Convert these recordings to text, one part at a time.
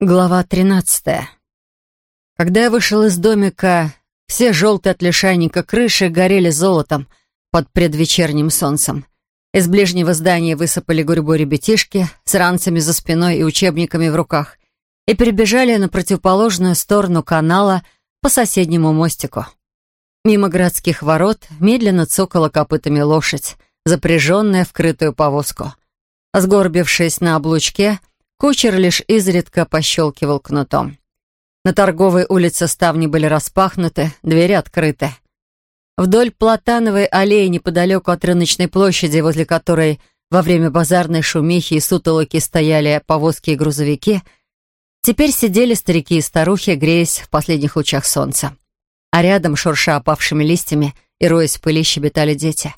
Глава 13. Когда я вышел из домика, все желтые от лишайника крыши горели золотом под предвечерним солнцем. Из ближнего здания высыпали гурьбой ребятишки с ранцами за спиной и учебниками в руках и перебежали на противоположную сторону канала по соседнему мостику. Мимо городских ворот медленно цокала копытами лошадь, запряженная в крытую повозку. Сгорбившись на облучке, Кучер лишь изредка пощелкивал кнутом. На торговой улице ставни были распахнуты, двери открыты. Вдоль Платановой аллеи неподалеку от рыночной площади, возле которой во время базарной шумихи и сутолоки стояли повозки и грузовики, теперь сидели старики и старухи, греясь в последних лучах солнца. А рядом, шурша опавшими листьями и роясь в пыли, щебетали дети.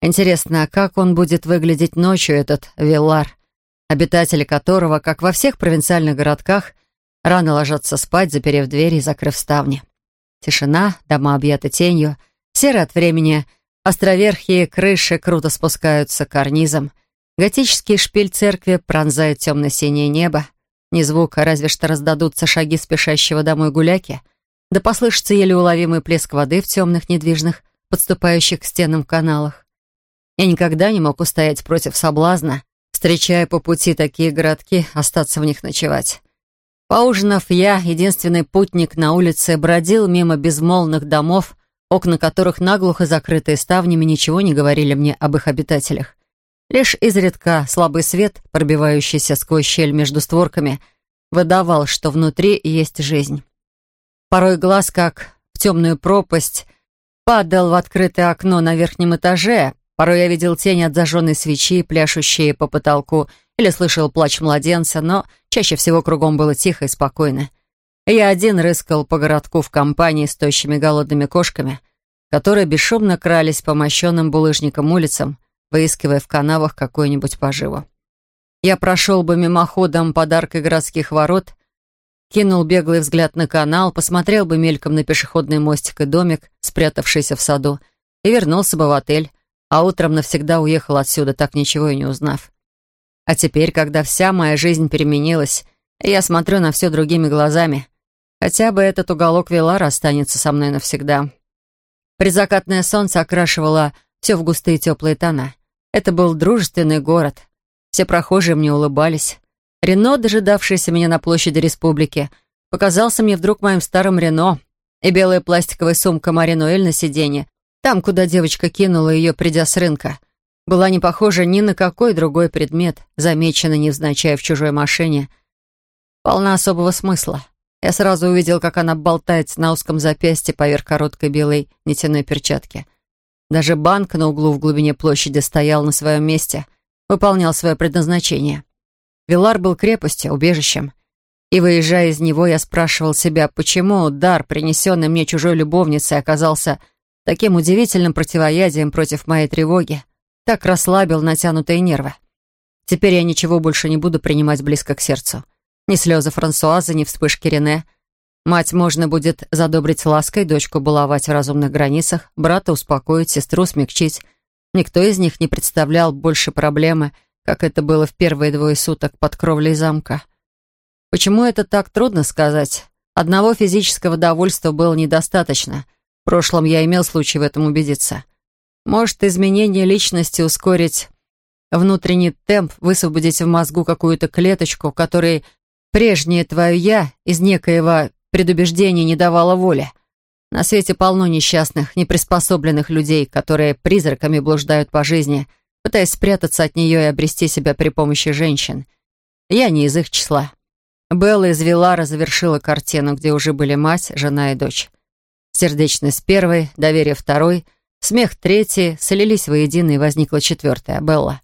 Интересно, а как он будет выглядеть ночью, этот Виллар? Обитатели которого, как во всех провинциальных городках, рано ложатся спать, заперев двери и закрыв ставни. Тишина, дома объяты тенью, серо от времени, островерхие крыши круто спускаются к карнизам, готический шпиль церкви пронзает темно-синее небо, ни звука, разве что раздадутся шаги спешащего домой гуляки, да послышится еле уловимый плеск воды в темных недвижных, подступающих к стенам каналах. Я никогда не мог устоять против соблазна, встречая по пути такие городки, остаться в них ночевать. Поужинав, я, единственный путник на улице, бродил мимо безмолвных домов, окна которых наглухо закрытые ставнями ничего не говорили мне об их обитателях. Лишь изредка слабый свет, пробивающийся сквозь щель между створками, выдавал, что внутри есть жизнь. Порой глаз, как в темную пропасть, падал в открытое окно на верхнем этаже, Порой я видел тени от зажженной свечи, пляшущие по потолку, или слышал плач младенца, но чаще всего кругом было тихо и спокойно. Я один рыскал по городку в компании с тощими голодными кошками, которые бесшумно крались по мощенным булыжникам улицам, выискивая в канавах какую-нибудь поживу. Я прошел бы мимоходом подаркой городских ворот, кинул беглый взгляд на канал, посмотрел бы мельком на пешеходный мостик и домик, спрятавшийся в саду, и вернулся бы в отель, а утром навсегда уехал отсюда, так ничего и не узнав. А теперь, когда вся моя жизнь переменилась, я смотрю на все другими глазами, хотя бы этот уголок Вилара останется со мной навсегда. Предзакатное солнце окрашивало все в густые теплые тона. Это был дружественный город. Все прохожие мне улыбались. Рено, дожидавшийся меня на площади республики, показался мне вдруг моим старым Рено, и белая пластиковая сумка Маринуэль на сиденье там, куда девочка кинула ее, придя с рынка, была не похожа ни на какой другой предмет, замеченный невзначай в чужой машине. Полна особого смысла. Я сразу увидел, как она болтается на узком запястье поверх короткой белой нитяной перчатки. Даже банк на углу в глубине площади стоял на своем месте, выполнял свое предназначение. Вилар был крепостью, убежищем. И, выезжая из него, я спрашивал себя, почему дар, принесенный мне чужой любовницей, оказался таким удивительным противоядием против моей тревоги, так расслабил натянутые нервы. Теперь я ничего больше не буду принимать близко к сердцу. Ни слезы Франсуазы, ни вспышки Рене. Мать можно будет задобрить лаской, дочку баловать в разумных границах, брата успокоить, сестру смягчить. Никто из них не представлял больше проблемы, как это было в первые двое суток под кровлей замка. Почему это так трудно сказать? Одного физического довольства было недостаточно — в прошлом я имел случай в этом убедиться. Может, изменение личности ускорить внутренний темп, высвободить в мозгу какую-то клеточку, которой прежнее твое «я» из некоего предубеждения не давало воли. На свете полно несчастных, неприспособленных людей, которые призраками блуждают по жизни, пытаясь спрятаться от нее и обрести себя при помощи женщин. Я не из их числа. Белла из Вилара завершила картину, где уже были мать, жена и дочь. Сердечность первой, доверие второй, смех третий слились воедино и возникла четвертая, Белла.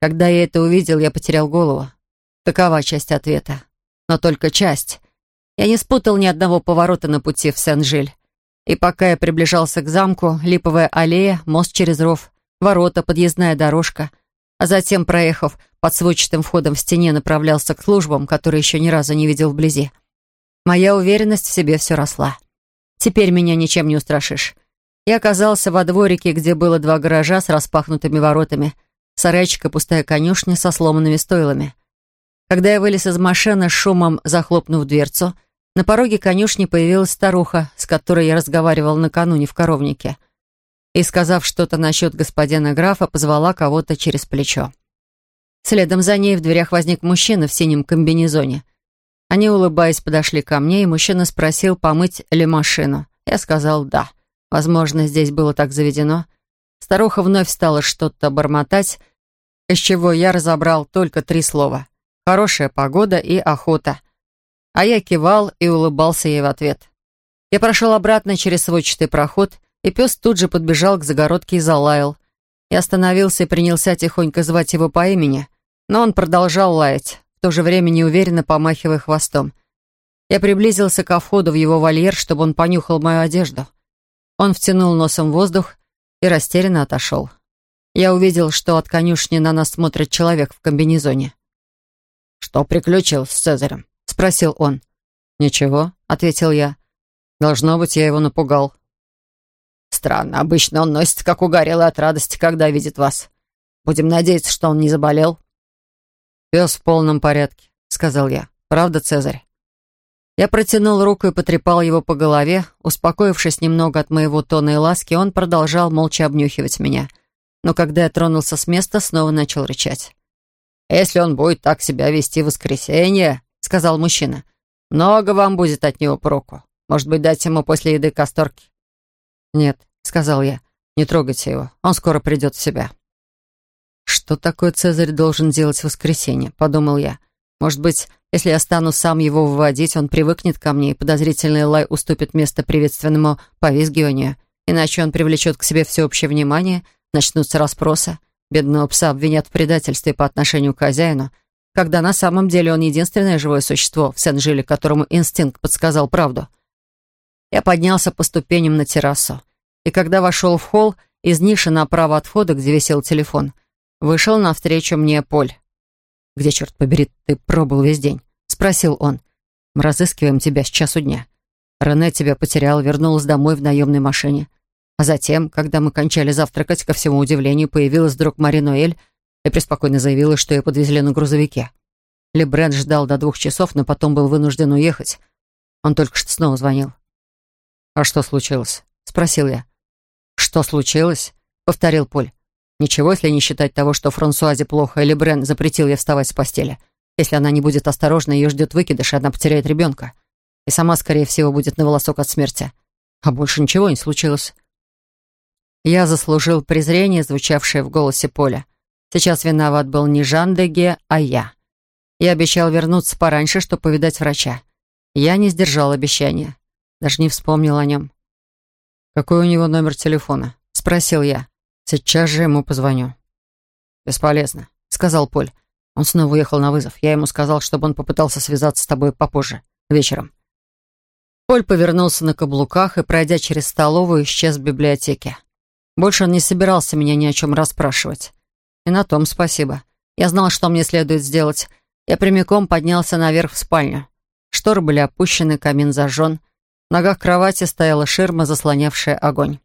Когда я это увидел, я потерял голову. Такова часть ответа. Но только часть. Я не спутал ни одного поворота на пути в Сен-Жиль. И пока я приближался к замку, липовая аллея, мост через ров, ворота, подъездная дорожка, а затем, проехав под сводчатым входом в стене, направлялся к службам, которые еще ни разу не видел вблизи. Моя уверенность в себе все росла. Теперь меня ничем не устрашишь. Я оказался во дворике, где было два гаража с распахнутыми воротами, сарайчик и пустая конюшня со сломанными стойлами. Когда я вылез из машины, шумом захлопнув дверцу, на пороге конюшни появилась старуха, с которой я разговаривал накануне в коровнике. И, сказав что-то насчет господина графа, позвала кого-то через плечо. Следом за ней в дверях возник мужчина в синем комбинезоне. Они, улыбаясь, подошли ко мне, и мужчина спросил, помыть ли машину. Я сказал «да». Возможно, здесь было так заведено. Старуха вновь стала что-то бормотать, из чего я разобрал только три слова. «Хорошая погода» и «охота». А я кивал и улыбался ей в ответ. Я прошел обратно через сводчатый проход, и пес тут же подбежал к загородке и залаял. Я остановился и принялся тихонько звать его по имени, но он продолжал лаять, в то же время неуверенно помахивая хвостом. Я приблизился ко входу в его вольер, чтобы он понюхал мою одежду. Он втянул носом воздух и растерянно отошел. Я увидел, что от конюшни на нас смотрит человек в комбинезоне. «Что приключилось с Цезарем?» — спросил он. «Ничего», — ответил я. «Должно быть, я его напугал». «Странно, обычно он носится, как угорелый от радости, когда видит вас. Будем надеяться, что он не заболел». «Пес в полном порядке», — сказал я. «Правда, Цезарь?» Я протянул руку и потрепал его по голове. Успокоившись немного от моего тона и ласки, он продолжал молча обнюхивать меня. Но когда я тронулся с места, снова начал рычать. «Если он будет так себя вести в воскресенье», — сказал мужчина, — «много вам будет от него проку. Может быть, дать ему после еды касторки?» «Нет», — сказал я, — «не трогайте его. Он скоро придет в себя». «Что такое Цезарь должен делать в воскресенье?» — подумал я. «Может быть, если я стану сам его выводить, он привыкнет ко мне, и подозрительный лай уступит место приветственному повизгиванию, иначе он привлечет к себе всеобщее внимание, начнутся расспросы, бедного пса обвинят в предательстве по отношению к хозяину, когда на самом деле он единственное живое существо в Сен-Жиле, которому инстинкт подсказал правду». Я поднялся по ступеням на террасу, и когда вошел в холл, из ниши направо от входа, где висел телефон, Вышел навстречу мне Поль. «Где, черт побери, ты пробыл весь день?» — спросил он. «Мы разыскиваем тебя с часу дня. Рене тебя потерял, вернулась домой в наемной машине. А затем, когда мы кончали завтракать, ко всему удивлению, появилась вдруг Мари Ноэль и преспокойно заявила, что ее подвезли на грузовике. Лебрен ждал до двух часов, но потом был вынужден уехать. Он только что снова звонил. «А что случилось?» — спросил я. «Что случилось?» — повторил Поль. Ничего, если не считать того, что Франсуазе плохо, или Брен запретил ей вставать с постели. Если она не будет осторожна, ее ждет выкидыш, и она потеряет ребенка. И сама, скорее всего, будет на волосок от смерти. А больше ничего не случилось. Я заслужил презрение, звучавшее в голосе Поля. Сейчас виноват был не Жан Деге, а я. Я обещал вернуться пораньше, чтобы повидать врача. Я не сдержал обещания. Даже не вспомнил о нем. «Какой у него номер телефона?» — спросил я. Сейчас же ему позвоню». «Бесполезно», — сказал Поль. Он снова уехал на вызов. Я ему сказал, чтобы он попытался связаться с тобой попозже, вечером. Поль повернулся на каблуках и, пройдя через столовую, исчез в библиотеке. Больше он не собирался меня ни о чем расспрашивать. И на том спасибо. Я знал, что мне следует сделать. Я прямиком поднялся наверх в спальню. Шторы были опущены, камин зажжен. В ногах кровати стояла ширма, заслонявшая огонь.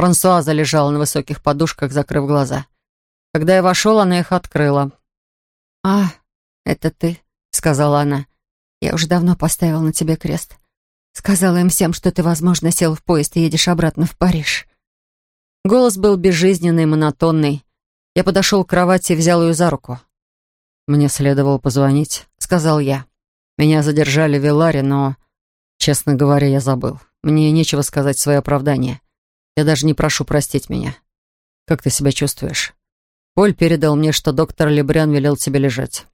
Франсуаза лежала на высоких подушках, закрыв глаза. Когда я вошел, она их открыла. «А, это ты», — сказала она. «Я уже давно поставила на тебе крест. Сказала им всем, что ты, возможно, сел в поезд и едешь обратно в Париж». Голос был безжизненный, монотонный. Я подошел к кровати и взял ее за руку. «Мне следовало позвонить», — сказал я. «Меня задержали в Виларе, но, честно говоря, я забыл. Мне нечего сказать свое оправдание. Я даже не прошу простить меня. Как ты себя чувствуешь? Поль передал мне, что доктор Лебрян велел тебе лежать.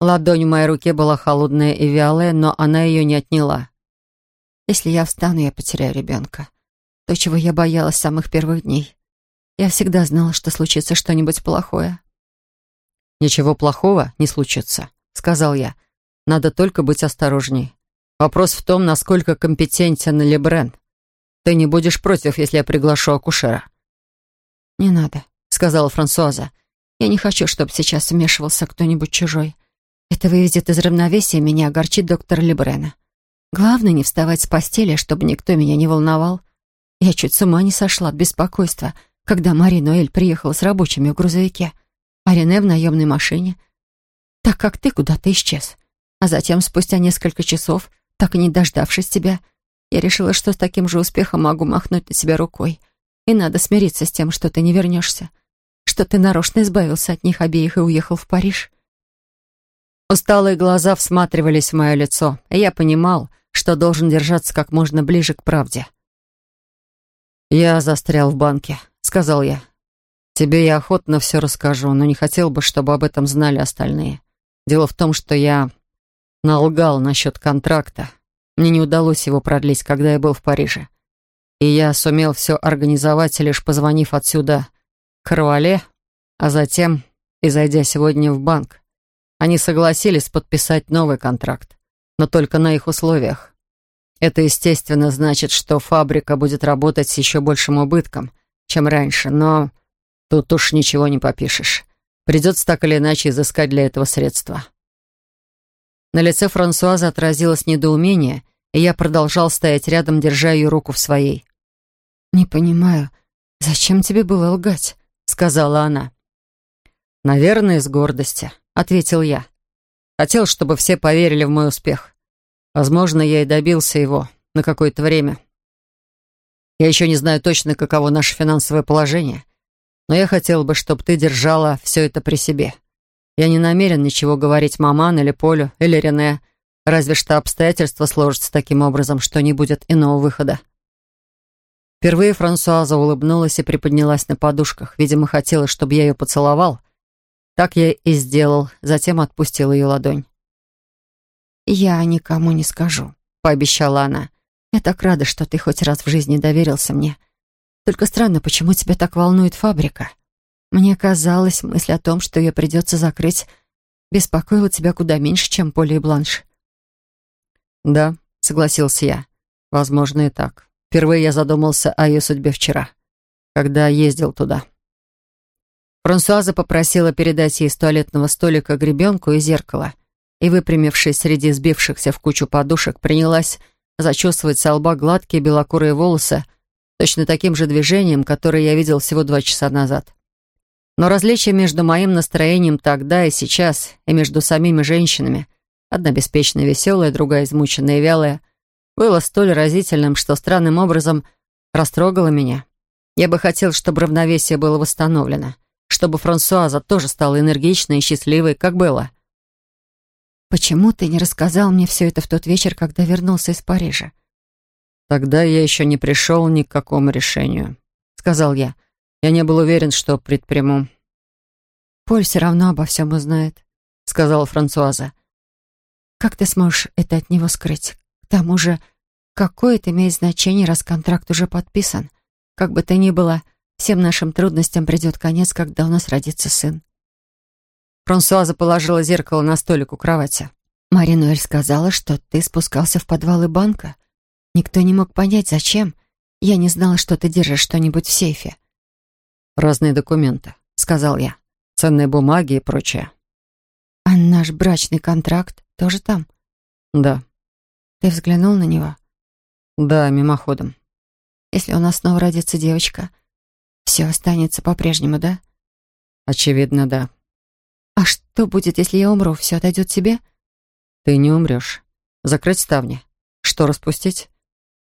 Ладонь в моей руке была холодная и вялая, но она ее не отняла. Если я встану, я потеряю ребенка. То, чего я боялась с самых первых дней. Я всегда знала, что случится что-нибудь плохое. «Ничего плохого не случится», — сказал я. «Надо только быть осторожней. Вопрос в том, насколько компетентен Лебрен. Ты не будешь против, если я приглашу акушера?» «Не надо», — сказала Франсуаза. «Я не хочу, чтобы сейчас вмешивался кто-нибудь чужой. Это выведет из равновесия меня, огорчит доктор Лебрена. Главное, не вставать с постели, чтобы никто меня не волновал. Я чуть с ума не сошла от беспокойства, когда Мари Ноэль приехала с рабочими в грузовике, а Рене в наемной машине. так как ты куда-то исчез. А затем, спустя несколько часов, так и не дождавшись тебя, я решила, что с таким же успехом могу махнуть на себя рукой. И надо смириться с тем, что ты не вернешься, что ты нарочно избавился от них обеих и уехал в Париж. Усталые глаза всматривались в мое лицо, и я понимал, что должен держаться как можно ближе к правде. «Я застрял в банке», — сказал я. «Тебе я охотно все расскажу, но не хотел бы, чтобы об этом знали остальные. Дело в том, что я налгал насчет контракта. Мне не удалось его продлить, когда я был в Париже. И я сумел все организовать, лишь позвонив отсюда к Руале, а затем и зайдя сегодня в банк. Они согласились подписать новый контракт, но только на их условиях. Это, естественно, значит, что фабрика будет работать с еще большим убытком, чем раньше, но тут уж ничего не попишешь. Придется так или иначе изыскать для этого средства. На лице Франсуаза отразилось недоумение, и я продолжал стоять рядом, держа ее руку в своей. «Не понимаю, зачем тебе было лгать?» — сказала она. «Наверное, из гордости», — ответил я. «Хотел, чтобы все поверили в мой успех. Возможно, я и добился его на какое-то время. Я еще не знаю точно, каково наше финансовое положение, но я хотел бы, чтобы ты держала все это при себе. Я не намерен ничего говорить маман или Полю или Рене, разве что обстоятельства сложатся таким образом, что не будет иного выхода. Впервые Франсуаза улыбнулась и приподнялась на подушках. Видимо, хотела, чтобы я ее поцеловал. Так я и сделал, затем отпустил ее ладонь. «Я никому не скажу», — пообещала она. «Я так рада, что ты хоть раз в жизни доверился мне. Только странно, почему тебя так волнует фабрика? Мне казалось, мысль о том, что ее придется закрыть, беспокоила тебя куда меньше, чем Поли и Бланш. «Да», — согласился я. «Возможно, и так. Впервые я задумался о ее судьбе вчера, когда ездил туда». Франсуаза попросила передать ей с туалетного столика гребенку и зеркало, и, выпрямившись среди сбившихся в кучу подушек, принялась зачесывать со лба гладкие белокурые волосы, точно таким же движением, которое я видел всего два часа назад. Но различие между моим настроением тогда и сейчас, и между самими женщинами, одна беспечно веселая, другая измученная и вялая, было столь разительным, что странным образом растрогало меня. Я бы хотел, чтобы равновесие было восстановлено, чтобы Франсуаза тоже стала энергичной и счастливой, как было. «Почему ты не рассказал мне все это в тот вечер, когда вернулся из Парижа?» «Тогда я еще не пришел ни к какому решению», — сказал я. «Я не был уверен, что предприму». «Поль все равно обо всем узнает», — сказала Франсуаза. «Как ты сможешь это от него скрыть? К тому же, какое это имеет значение, раз контракт уже подписан? Как бы то ни было, всем нашим трудностям придет конец, когда у нас родится сын». Франсуаза положила зеркало на столик у кровати. «Маринуэль сказала, что ты спускался в подвалы банка. Никто не мог понять, зачем. Я не знала, что ты держишь что-нибудь в сейфе. «Разные документы», — сказал я. «Ценные бумаги и прочее». «А наш брачный контракт тоже там?» «Да». «Ты взглянул на него?» «Да, мимоходом». «Если у нас снова родится девочка, все останется по-прежнему, да?» «Очевидно, да». «А что будет, если я умру? Все отойдет тебе?» «Ты не умрешь. Закрыть ставни. Что распустить?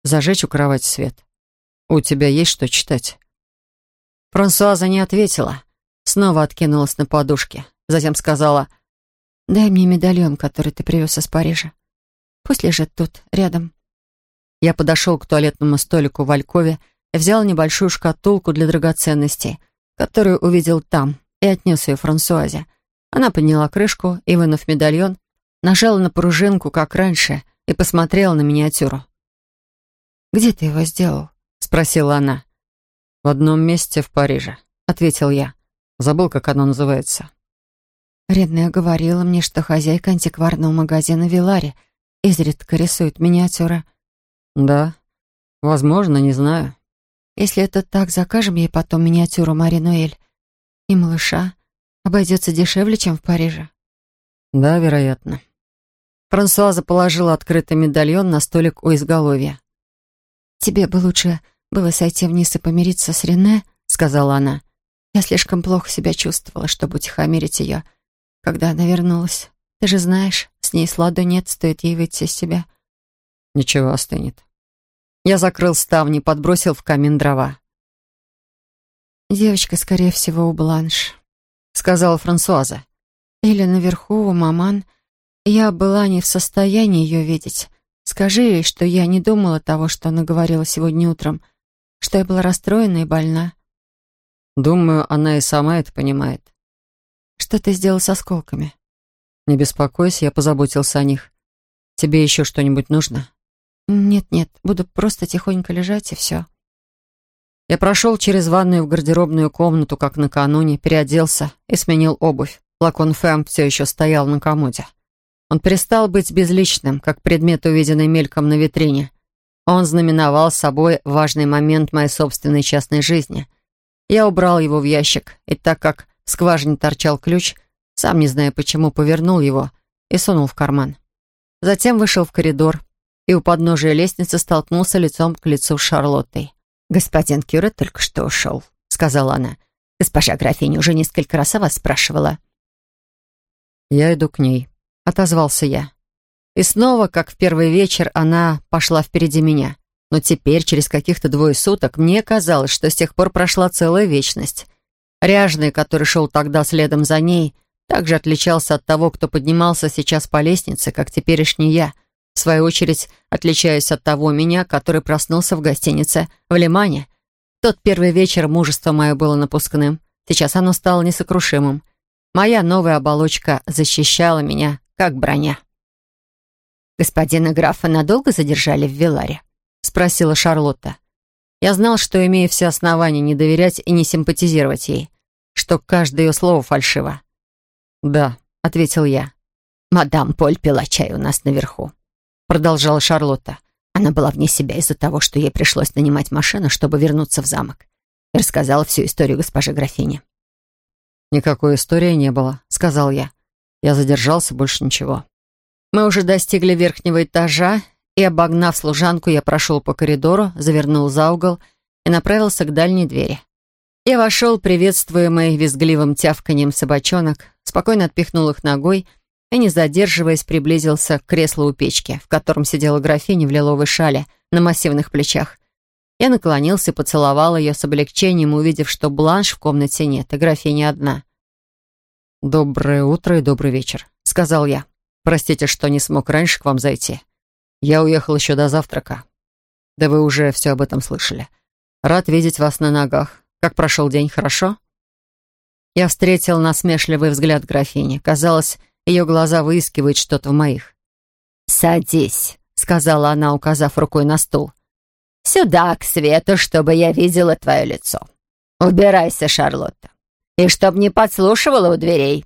Зажечь у кровати свет. У тебя есть что читать?» Франсуаза не ответила. Снова откинулась на подушке. Затем сказала, «Дай мне медальон, который ты привез из Парижа. Пусть лежит тут, рядом». Я подошел к туалетному столику в Алькове и взял небольшую шкатулку для драгоценностей, которую увидел там, и отнес ее Франсуазе. Она подняла крышку и, вынув медальон, нажала на пружинку, как раньше, и посмотрела на миниатюру. «Где ты его сделал?» — спросила она. «В одном месте в Париже», — ответил я. Забыл, как оно называется. Редная говорила мне, что хозяйка антикварного магазина Вилари изредка рисует миниатюры. Да, возможно, не знаю. Если это так, закажем ей потом миниатюру Мари Нуэль. И малыша обойдется дешевле, чем в Париже. Да, вероятно. Франсуаза положила открытый медальон на столик у изголовья. «Тебе бы лучше было сойти вниз и помириться с Рене», — сказала она. «Я слишком плохо себя чувствовала, чтобы утихомирить ее, когда она вернулась. Ты же знаешь, с ней сладу нет, стоит ей выйти из себя. Ничего, остынет. Я закрыл ставни, подбросил в камин дрова. «Девочка, скорее всего, у Бланш», — сказала Франсуаза. «Или наверху у маман. Я была не в состоянии ее видеть. Скажи ей, что я не думала того, что она говорила сегодня утром, что я была расстроена и больна». «Думаю, она и сама это понимает». «Что ты сделал с осколками?» «Не беспокойся, я позаботился о них. Тебе еще что-нибудь нужно?» «Нет-нет, буду просто тихонько лежать, и все». Я прошел через ванную в гардеробную комнату, как накануне, переоделся и сменил обувь. Флакон Фэм все еще стоял на комоде. Он перестал быть безличным, как предмет, увиденный мельком на витрине. Он знаменовал собой важный момент моей собственной частной жизни. Я убрал его в ящик, и так как в скважине торчал ключ, сам не зная почему, повернул его и сунул в карман. Затем вышел в коридор и у подножия лестницы столкнулся лицом к лицу с Шарлоттой. «Господин Кюре только что ушел», — сказала она. «Госпожа графиня уже несколько раз о вас спрашивала». «Я иду к ней», — отозвался я. И снова, как в первый вечер, она пошла впереди меня. Но теперь, через каких-то двое суток, мне казалось, что с тех пор прошла целая вечность. Ряжный, который шел тогда следом за ней, также отличался от того, кто поднимался сейчас по лестнице, как теперешний я — в свою очередь, отличаюсь от того меня, который проснулся в гостинице в Лимане. Тот первый вечер мужество мое было напускным. Сейчас оно стало несокрушимым. Моя новая оболочка защищала меня, как броня. «Господина графа надолго задержали в Виларе?» — спросила Шарлотта. Я знал, что имею все основания не доверять и не симпатизировать ей, что каждое ее слово фальшиво. «Да», — ответил я. «Мадам Поль пила чай у нас наверху», продолжала Шарлотта. Она была вне себя из-за того, что ей пришлось нанимать машину, чтобы вернуться в замок. И рассказала всю историю госпоже графине. «Никакой истории не было», — сказал я. Я задержался, больше ничего. Мы уже достигли верхнего этажа, и, обогнав служанку, я прошел по коридору, завернул за угол и направился к дальней двери. Я вошел, приветствуемый визгливым тявканьем собачонок, спокойно отпихнул их ногой и, не задерживаясь, приблизился к креслу у печки, в котором сидела графиня в лиловой шале на массивных плечах. Я наклонился и поцеловал ее с облегчением, увидев, что бланш в комнате нет, и графиня одна. «Доброе утро и добрый вечер», — сказал я. «Простите, что не смог раньше к вам зайти. Я уехал еще до завтрака. Да вы уже все об этом слышали. Рад видеть вас на ногах. Как прошел день, хорошо?» Я встретил насмешливый взгляд графини. Казалось, ее глаза выискивают что-то в моих. «Садись», — сказала она, указав рукой на стул. «Сюда, к свету, чтобы я видела твое лицо. Убирайся, Шарлотта. И чтоб не подслушивала у дверей.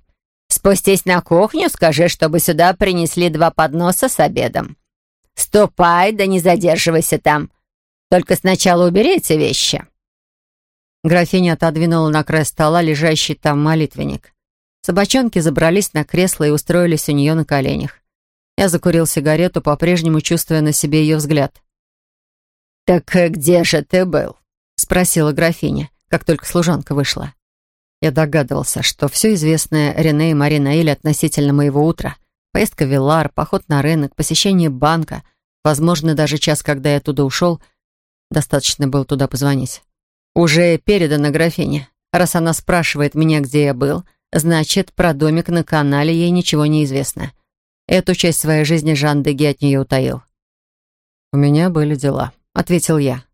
Спустись на кухню, скажи, чтобы сюда принесли два подноса с обедом. Ступай, да не задерживайся там. Только сначала убери эти вещи». Графиня отодвинула на край стола лежащий там молитвенник. Собачонки забрались на кресло и устроились у нее на коленях. Я закурил сигарету, по-прежнему чувствуя на себе ее взгляд. «Так где же ты был?» — спросила графиня, как только служанка вышла. Я догадывался, что все известное Рене и Мари Наиль относительно моего утра, поездка в Вилар, поход на рынок, посещение банка, возможно, даже час, когда я оттуда ушел, достаточно было туда позвонить, уже передано графине. Раз она спрашивает меня, где я был — Значит, про домик на канале ей ничего не известно. Эту часть своей жизни Жан Деги от нее утаил. «У меня были дела», — ответил я.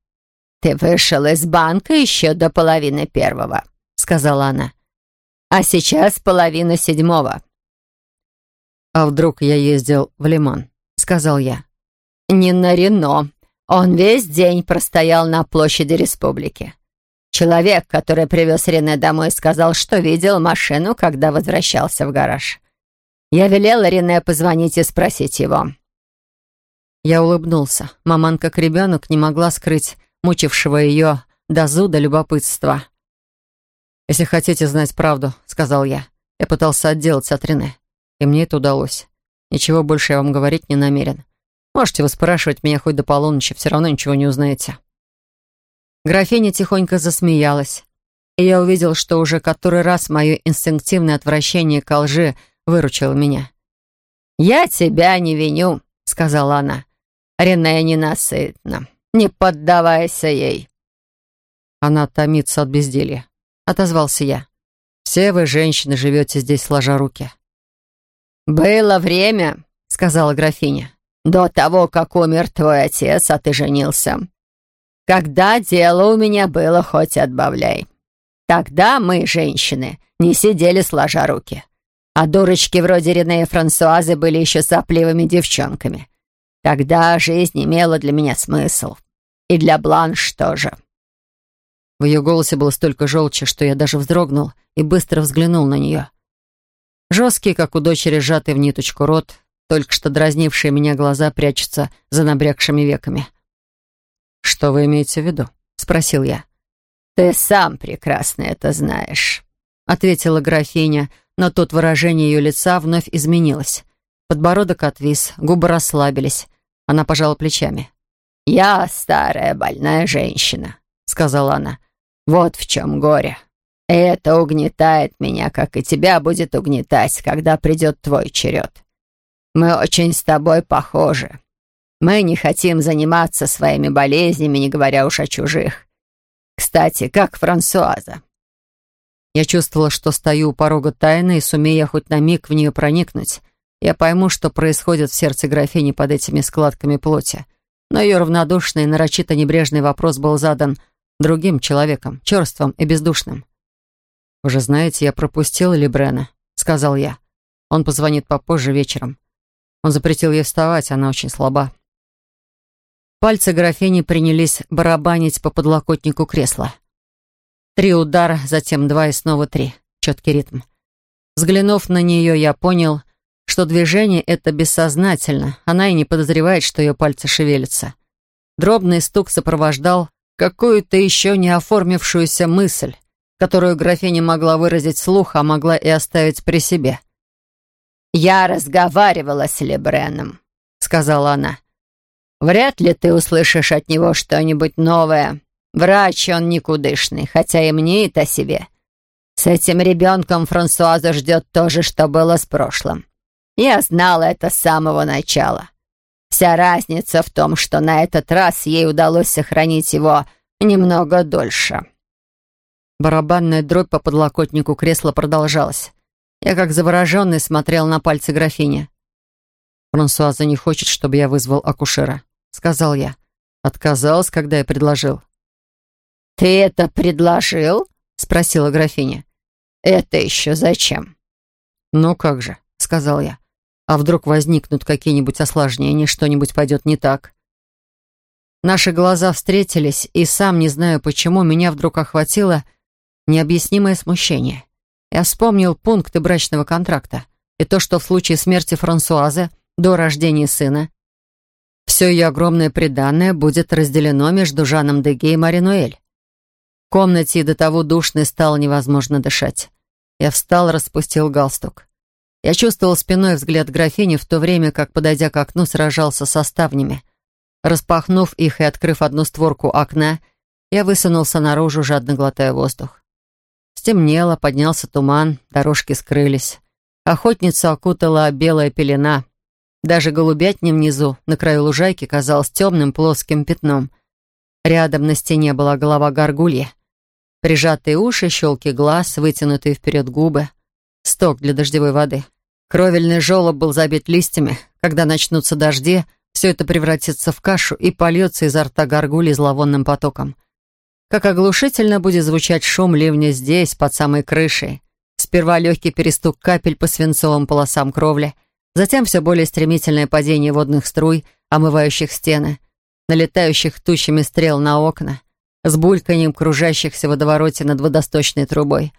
«Ты вышел из банка еще до половины первого», — сказала она. «А сейчас половина седьмого». «А вдруг я ездил в Лиман?» — сказал я. «Не на Рено. Он весь день простоял на площади республики. Человек, который привез Рене домой, сказал, что видел машину, когда возвращался в гараж. Я велела Рене позвонить и спросить его. Я улыбнулся. Маман, как ребенок, не могла скрыть мучившего ее до зуда любопытства. «Если хотите знать правду», — сказал я, — я пытался отделаться от Рене, и мне это удалось. Ничего больше я вам говорить не намерен. Можете вы спрашивать меня хоть до полуночи, все равно ничего не узнаете. Графиня тихонько засмеялась, и я увидел, что уже который раз мое инстинктивное отвращение к лжи выручило меня. «Я тебя не виню», — сказала она. «Рене ненасытна. Не поддавайся ей». «Она томится от безделья», — отозвался я. «Все вы, женщины, живете здесь, сложа руки». «Было время», — сказала графиня, «до того, как умер твой отец, а ты женился. Когда дело у меня было, хоть отбавляй. Тогда мы, женщины, не сидели сложа руки. А дурочки вроде Рене и Франсуазы были еще сопливыми девчонками. Тогда жизнь имела для меня смысл. И для Бланш тоже». В ее голосе было столько желчи, что я даже вздрогнул и быстро взглянул на нее. Жесткий, как у дочери, сжатый в ниточку рот, только что дразнившие меня глаза прячутся за набрякшими веками. «Что вы имеете в виду?» — спросил я. «Ты сам прекрасно это знаешь», — ответила графиня, но тут выражение ее лица вновь изменилось. Подбородок отвис, губы расслабились. Она пожала плечами. «Я старая больная женщина», — сказала она. «Вот в чем горе. Это угнетает меня, как и тебя будет угнетать, когда придет твой черед. Мы очень с тобой похожи. Мы не хотим заниматься своими болезнями, не говоря уж о чужих. Кстати, как Франсуаза?» Я чувствовала, что стою у порога тайны, и, сумея хоть на миг в нее проникнуть, я пойму, что происходит в сердце графини под этими складками плоти. Но ее равнодушный, нарочито небрежный вопрос был задан другим человеком, черством и бездушным. «Вы же знаете, я пропустил Лебрена», — сказал я. «Он позвонит попозже вечером. Он запретил ей вставать, она очень слаба». Пальцы графини принялись барабанить по подлокотнику кресла. Три удара, затем два и снова три. Четкий ритм. Взглянув на нее, я понял, что движение это бессознательно. Она и не подозревает, что ее пальцы шевелятся. Дробный стук сопровождал какую-то еще не оформившуюся мысль которую графиня могла выразить слух, а могла и оставить при себе. «Я разговаривала с Лебреном», — сказала она. «Вряд ли ты услышишь от него что-нибудь новое. Врач он никудышный, хотя и мне это себе. С этим ребенком Франсуаза ждет то же, что было с прошлым. Я знала это с самого начала. Вся разница в том, что на этот раз ей удалось сохранить его немного дольше». Барабанная дробь по подлокотнику кресла продолжалась. Я, как завороженный, смотрел на пальцы графини. «Франсуаза не хочет, чтобы я вызвал акушера», — сказал я. Отказалась, когда я предложил. «Ты это предложил?» — спросила графиня. «Это еще зачем?» «Ну как же», — сказал я. «А вдруг возникнут какие-нибудь осложнения, что-нибудь пойдет не так?» Наши глаза встретились, и сам, не знаю почему, меня вдруг охватило необъяснимое смущение. Я вспомнил пункты брачного контракта и то, что в случае смерти Франсуазы до рождения сына все ее огромное преданное будет разделено между Жаном Деге и Маринуэль. В комнате и до того душной стало невозможно дышать. Я встал, распустил галстук. Я чувствовал спиной взгляд графини в то время, как, подойдя к окну, сражался со ставнями. Распахнув их и открыв одну створку окна, я высунулся наружу, жадно глотая воздух. Стемнело, поднялся туман, дорожки скрылись. Охотницу окутала белая пелена. Даже голубятня внизу, на краю лужайки, казалась темным плоским пятном. Рядом на стене была голова горгульи. Прижатые уши, щелки глаз, вытянутые вперед губы. Сток для дождевой воды. Кровельный желоб был забит листьями. Когда начнутся дожди, все это превратится в кашу и польется изо рта горгульи зловонным потоком. Как оглушительно будет звучать шум ливня здесь, под самой крышей. Сперва легкий перестук капель по свинцовым полосам кровли, затем все более стремительное падение водных струй, омывающих стены, налетающих тучами стрел на окна, с бульканьем кружащихся водовороте над водосточной трубой.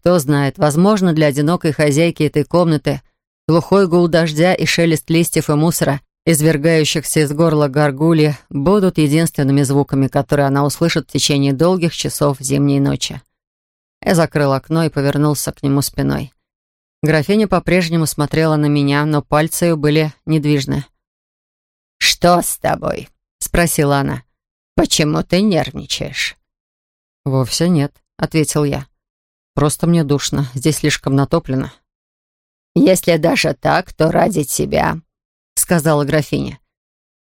Кто знает, возможно, для одинокой хозяйки этой комнаты глухой гул дождя и шелест листьев и мусора извергающихся из горла горгульи, будут единственными звуками, которые она услышит в течение долгих часов зимней ночи. Я закрыл окно и повернулся к нему спиной. Графиня по-прежнему смотрела на меня, но пальцы ее были недвижны. «Что с тобой?» — спросила она. «Почему ты нервничаешь?» «Вовсе нет», — ответил я. «Просто мне душно, здесь слишком натоплено». «Если даже так, то ради тебя», — сказала графиня.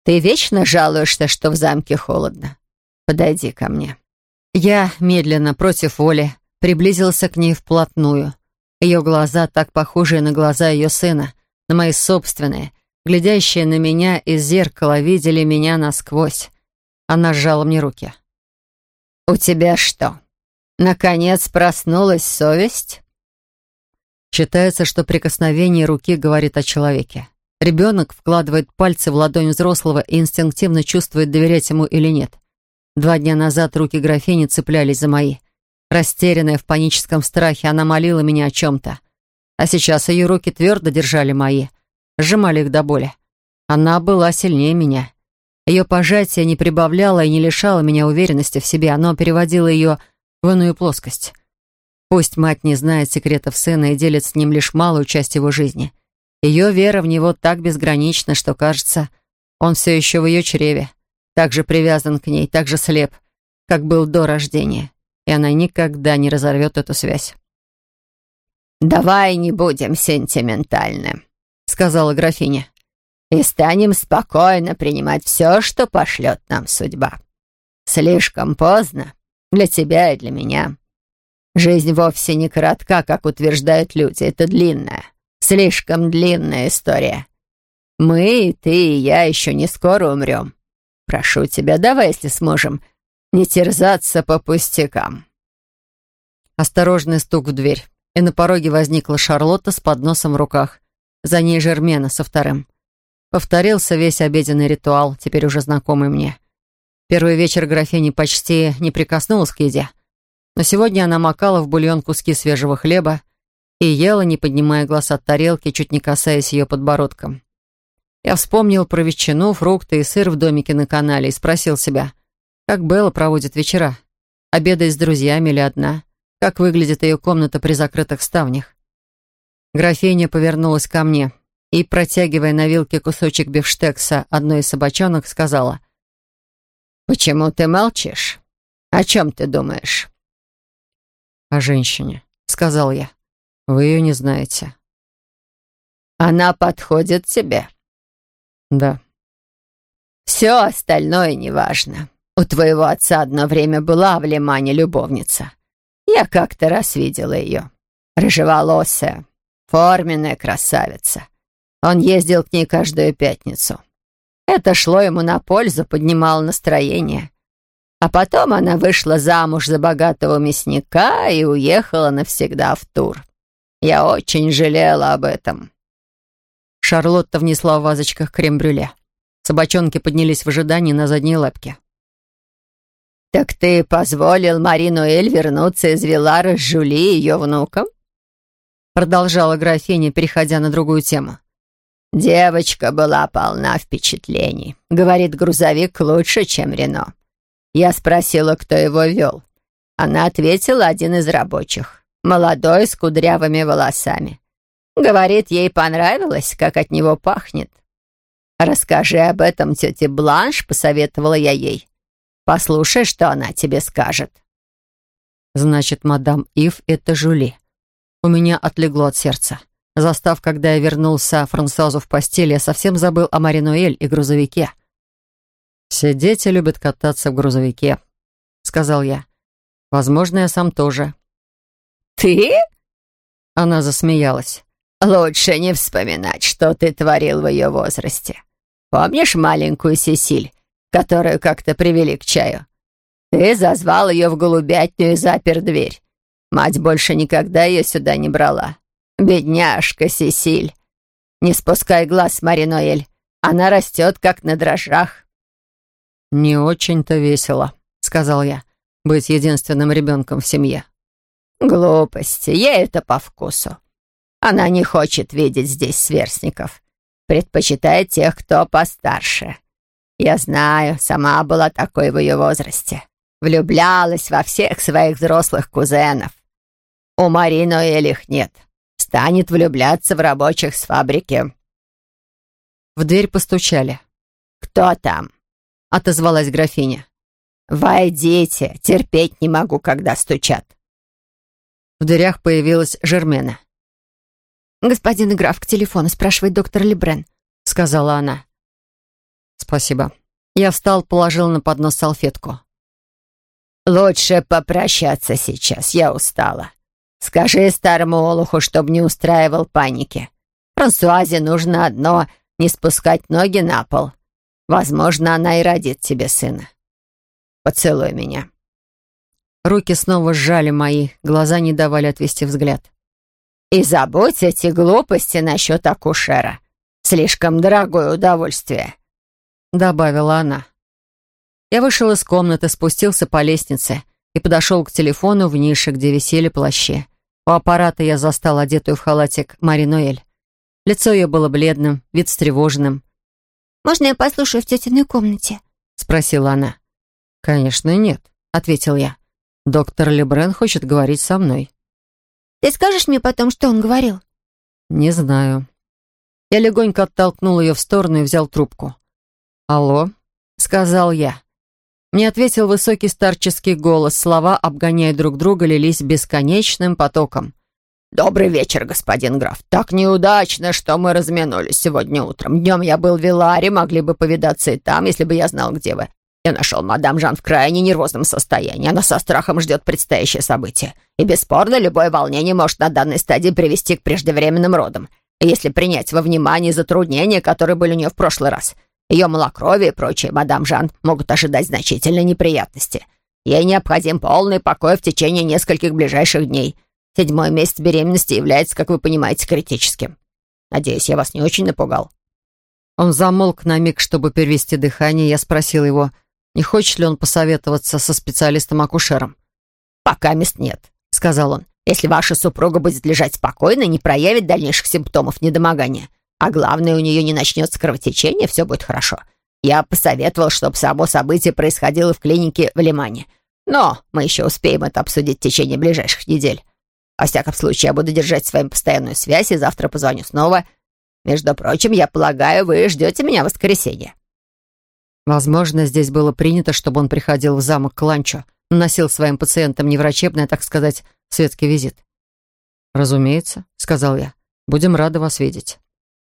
«Ты вечно жалуешься, что в замке холодно. Подойди ко мне». Я медленно, против воли, приблизился к ней вплотную. Ее глаза, так похожие на глаза ее сына, на мои собственные, глядящие на меня из зеркала, видели меня насквозь. Она сжала мне руки. «У тебя что, наконец проснулась совесть?» Считается, что прикосновение руки говорит о человеке. Ребенок вкладывает пальцы в ладонь взрослого и инстинктивно чувствует, доверять ему или нет. Два дня назад руки графини цеплялись за мои. Растерянная в паническом страхе, она молила меня о чем-то. А сейчас ее руки твердо держали мои, сжимали их до боли. Она была сильнее меня. Ее пожатие не прибавляло и не лишало меня уверенности в себе, оно переводило ее в иную плоскость. Пусть мать не знает секретов сына и делит с ним лишь малую часть его жизни. Ее вера в него так безгранична, что, кажется, он все еще в ее чреве, так же привязан к ней, так же слеп, как был до рождения, и она никогда не разорвет эту связь. «Давай не будем сентиментальны», — сказала графиня, «и станем спокойно принимать все, что пошлет нам судьба. Слишком поздно для тебя и для меня. Жизнь вовсе не коротка, как утверждают люди. Это длинная, слишком длинная история. Мы, и ты, и я еще не скоро умрем. Прошу тебя, давай, если сможем, не терзаться по пустякам». Осторожный стук в дверь, и на пороге возникла Шарлотта с подносом в руках. За ней Жермена со вторым. Повторился весь обеденный ритуал, теперь уже знакомый мне. Первый вечер графини почти не прикоснулась к еде. Но сегодня она макала в бульон куски свежего хлеба и ела, не поднимая глаз от тарелки, чуть не касаясь ее подбородком. Я вспомнил про ветчину, фрукты и сыр в домике на канале и спросил себя, как Белла проводит вечера, обедает с друзьями или одна, как выглядит ее комната при закрытых ставнях. Графиня повернулась ко мне и, протягивая на вилке кусочек бифштекса одной из собачонок, сказала, «Почему ты молчишь? О чем ты думаешь?» «О женщине», — сказал я. «Вы ее не знаете». «Она подходит тебе?» «Да». «Все остальное неважно. У твоего отца одно время была в Лимане любовница. Я как-то раз видела ее. Рыжеволосая, форменная красавица. Он ездил к ней каждую пятницу. Это шло ему на пользу, поднимало настроение. А потом она вышла замуж за богатого мясника и уехала навсегда в тур. Я очень жалела об этом. Шарлотта внесла в вазочках крем-брюле. Собачонки поднялись в ожидании на задние лапки. «Так ты позволил Марину Эль вернуться из Вилара с Жули ее внуком?» Продолжала графиня, переходя на другую тему. Девочка была полна впечатлений. Говорит, грузовик лучше, чем Рено. Я спросила, кто его вел. Она ответила, один из рабочих. Молодой, с кудрявыми волосами. Говорит, ей понравилось, как от него пахнет. «Расскажи об этом тете Бланш», — посоветовала я ей. «Послушай, что она тебе скажет». «Значит, мадам Ив — это Жули». У меня отлегло от сердца. Застав, когда я вернулся Франсуазу в постель, я совсем забыл о Маринуэль и грузовике. «Все дети любят кататься в грузовике», — сказал я. «Возможно, я сам тоже». «Ты?» Она засмеялась. «Лучше не вспоминать, что ты творил в ее возрасте. Помнишь маленькую Сесиль, которую как-то привели к чаю? Ты зазвал ее в голубятню и запер дверь. Мать больше никогда ее сюда не брала. Бедняжка Сесиль. Не спускай глаз, Маринуэль. Она растет, как на дрожжах. «Не очень-то весело», — сказал я, — «быть единственным ребенком в семье». «Глупости, ей это по вкусу. Она не хочет видеть здесь сверстников. Предпочитает тех, кто постарше. Я знаю, сама была такой в ее возрасте. Влюблялась во всех своих взрослых кузенов. У Маринуэль их нет станет влюбляться в рабочих с фабрики». В дверь постучали. «Кто там?» — отозвалась графиня. «Войдите, терпеть не могу, когда стучат». В дверях появилась Жермена. «Господин граф к телефону спрашивает доктор Лебрен», — сказала она. «Спасибо». Я встал, положил на поднос салфетку. «Лучше попрощаться сейчас, я устала. Скажи старому Олуху, чтобы не устраивал паники. Франсуазе нужно одно — не спускать ноги на пол. Возможно, она и родит тебе сына. Поцелуй меня». Руки снова сжали мои, глаза не давали отвести взгляд. «И забудь эти глупости насчет акушера. Слишком дорогое удовольствие», — добавила она. Я вышел из комнаты, спустился по лестнице и подошел к телефону в нише, где висели плащи. У аппарата я застал одетую в халатик Мари Ноэль. Лицо ее было бледным, вид встревоженным. «Можно я послушаю в тетиной комнате?» — спросила она. «Конечно, нет», — ответил я. «Доктор Лебрен хочет говорить со мной». «Ты скажешь мне потом, что он говорил?» «Не знаю». Я легонько оттолкнул ее в сторону и взял трубку. «Алло», — сказал я. Мне ответил высокий старческий голос. Слова, обгоняя друг друга, лились бесконечным потоком. «Добрый вечер, господин граф. Так неудачно, что мы разминулись сегодня утром. Днем я был в Виларе, могли бы повидаться и там, если бы я знал, где вы. Я нашел мадам Жан в крайне нервозном состоянии. Она со страхом ждет предстоящее событие. И бесспорно, любое волнение может на данной стадии привести к преждевременным родам. Если принять во внимание затруднения, которые были у нее в прошлый раз. Ее малокровие и прочее, мадам Жан, могут ожидать значительной неприятности. Ей необходим полный покой в течение нескольких ближайших дней. Седьмой месяц беременности является, как вы понимаете, критическим. Надеюсь, я вас не очень напугал». Он замолк на миг, чтобы перевести дыхание. Я спросил его, не хочет ли он посоветоваться со специалистом-акушером. «Пока мест нет», — сказал он. «Если ваша супруга будет лежать спокойно и не проявит дальнейших симптомов недомогания, а главное, у нее не начнется кровотечение, все будет хорошо. Я посоветовал, чтобы само событие происходило в клинике в Лимане. Но мы еще успеем это обсудить в течение ближайших недель. Во всяком случае, я буду держать с вами постоянную связь и завтра позвоню снова. Между прочим, я полагаю, вы ждете меня в воскресенье». Возможно, здесь было принято, чтобы он приходил в замок к ланчу, наносил своим пациентам неврачебный, так сказать, светский визит. «Разумеется», — сказал я. «Будем рады вас видеть».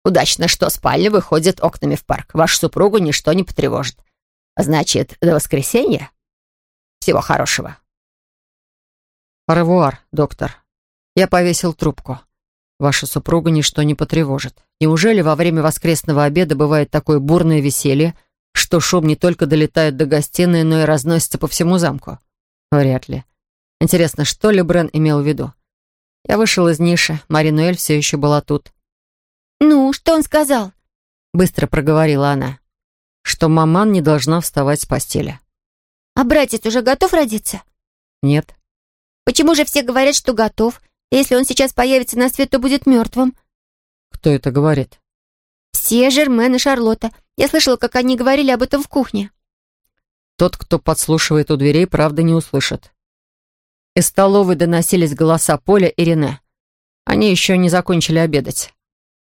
Удачно, что спальня выходит окнами в парк. Вашу супругу ничто не потревожит. Значит, до воскресенья? Всего хорошего. Ревуар, доктор. Я повесил трубку. Ваша супруга ничто не потревожит. Неужели во время воскресного обеда бывает такое бурное веселье, что шум не только долетает до гостиной, но и разносится по всему замку? Вряд ли. Интересно, что Лебрен имел в виду? Я вышел из ниши, Маринуэль все еще была тут. «Ну, что он сказал?» Быстро проговорила она. Что маман не должна вставать с постели. «А братец уже готов родиться?» «Нет». «Почему же все говорят, что готов? Если он сейчас появится на свет, то будет мертвым?» «Кто это говорит?» «Все, Жермен и Шарлотта. Я слышала, как они говорили об этом в кухне». Тот, кто подслушивает у дверей, правда не услышит. Из столовой доносились голоса Поля и Рене. Они еще не закончили обедать.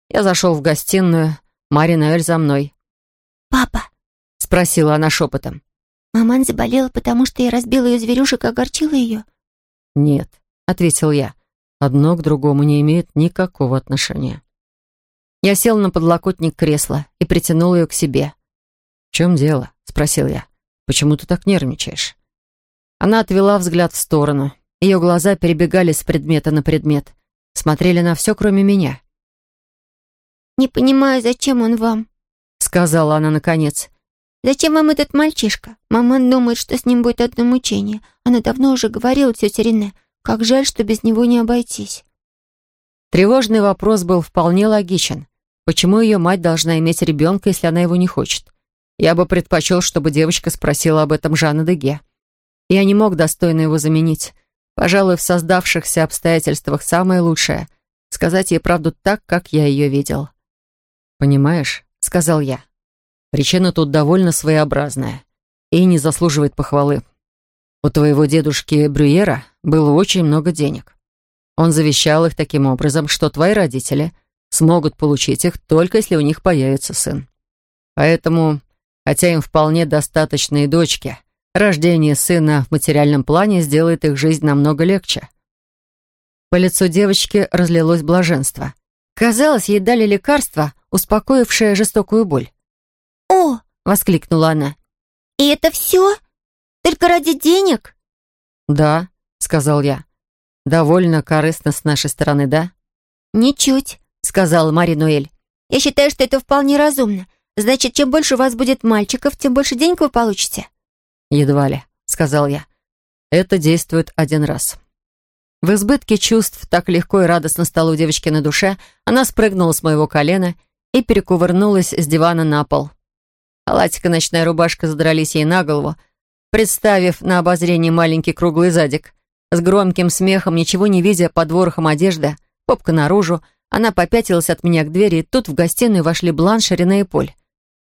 Я зашел в гостиную, Марина Эль за мной. «Папа?» — спросила она шепотом. «Маман заболела, потому что я разбила ее зверюшек и огорчила ее?» «Нет», — ответил я. «Одно к другому не имеет никакого отношения». Я сел на подлокотник кресла и притянул ее к себе. «В чем дело?» — спросил я. «Почему ты так нервничаешь?» Она отвела взгляд в сторону. Ее глаза перебегали с предмета на предмет. Смотрели на все, кроме меня. «Не понимаю, зачем он вам?» — сказала она наконец. «Зачем вам этот мальчишка? Мама думает, что с ним будет одно мучение. Она давно уже говорила тете Рене. Как жаль, что без него не обойтись». Тревожный вопрос был вполне логичен. Почему ее мать должна иметь ребенка, если она его не хочет? Я бы предпочел, чтобы девочка спросила об этом Жанна Деге. Я не мог достойно его заменить. Пожалуй, в создавшихся обстоятельствах самое лучшее — сказать ей правду так, как я ее видел. «Понимаешь», — сказал я, — «причина тут довольно своеобразная и не заслуживает похвалы. У твоего дедушки Брюера было очень много денег. Он завещал их таким образом, что твои родители смогут получить их только если у них появится сын. Поэтому, хотя им вполне достаточно и дочки, рождение сына в материальном плане сделает их жизнь намного легче». По лицу девочки разлилось блаженство. Казалось, ей дали лекарство, успокоившее жестокую боль. «О!» — воскликнула она. «И это все? Только ради денег?» «Да», — сказал я. «Довольно корыстно с нашей стороны, да?» «Ничуть», — сказала Мари Нуэль. «Я считаю, что это вполне разумно. Значит, чем больше у вас будет мальчиков, тем больше денег вы получите». «Едва ли», — сказал я. «Это действует один раз». В избытке чувств так легко и радостно стало у девочки на душе, она спрыгнула с моего колена и перекувырнулась с дивана на пол. Халатик и ночная рубашка задрались ей на голову, представив на обозрение маленький круглый задик. С громким смехом, ничего не видя под ворохом одежды, попка наружу, она попятилась от меня к двери, и тут в гостиную вошли Бланш, Рене и Поль.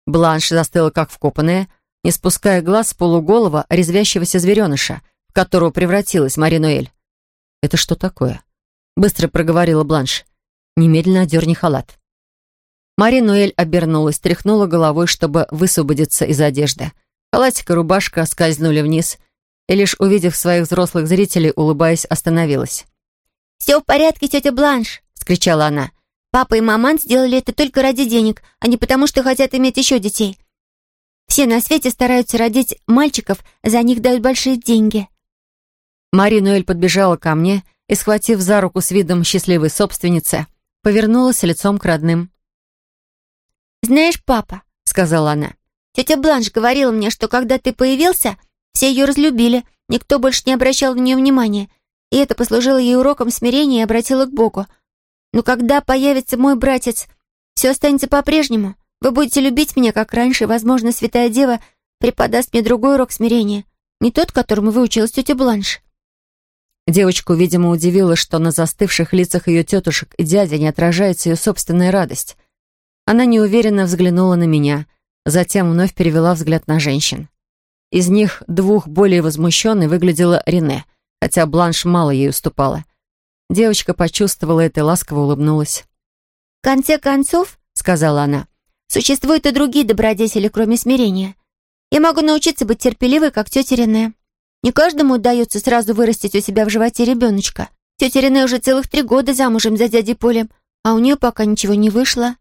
Бланш застыла как вкопанная, не спуская глаз с полуголова резвящегося звереныша, в которого превратилась Маринуэль. «Это что такое?» Быстро проговорила Бланш. «Немедленно одерни халат». Мари Нуэль обернулась, тряхнула головой, чтобы высвободиться из одежды. Халатик и рубашка скользнули вниз, и лишь увидев своих взрослых зрителей, улыбаясь, остановилась. «Все в порядке, тетя Бланш!» — скричала она. «Папа и маман сделали это только ради денег, а не потому, что хотят иметь еще детей. Все на свете стараются родить мальчиков, за них дают большие деньги». Мари Нуэль подбежала ко мне и, схватив за руку с видом счастливой собственницы, повернулась лицом к родным. «Знаешь, папа», — сказала она, «тетя Бланш говорила мне, что когда ты появился, все ее разлюбили, никто больше не обращал на нее внимания, и это послужило ей уроком смирения и обратило к Богу. Но когда появится мой братец, все останется по-прежнему. Вы будете любить меня, как раньше, возможно, Святая Дева преподаст мне другой урок смирения, не тот, которому выучилась тетя Бланш». Девочку, видимо, удивило, что на застывших лицах ее тетушек и дяди не отражается ее собственная радость. Она неуверенно взглянула на меня, затем вновь перевела взгляд на женщин. Из них двух более возмущенной выглядела Рене, хотя Бланш мало ей уступала. Девочка почувствовала это и ласково улыбнулась. «В конце концов, — сказала она, — существуют и другие добродетели, кроме смирения. Я могу научиться быть терпеливой, как тетя Рене. Не каждому удается сразу вырастить у себя в животе ребеночка. Тетя Рене уже целых три года замужем за дядей Полем, а у нее пока ничего не вышло.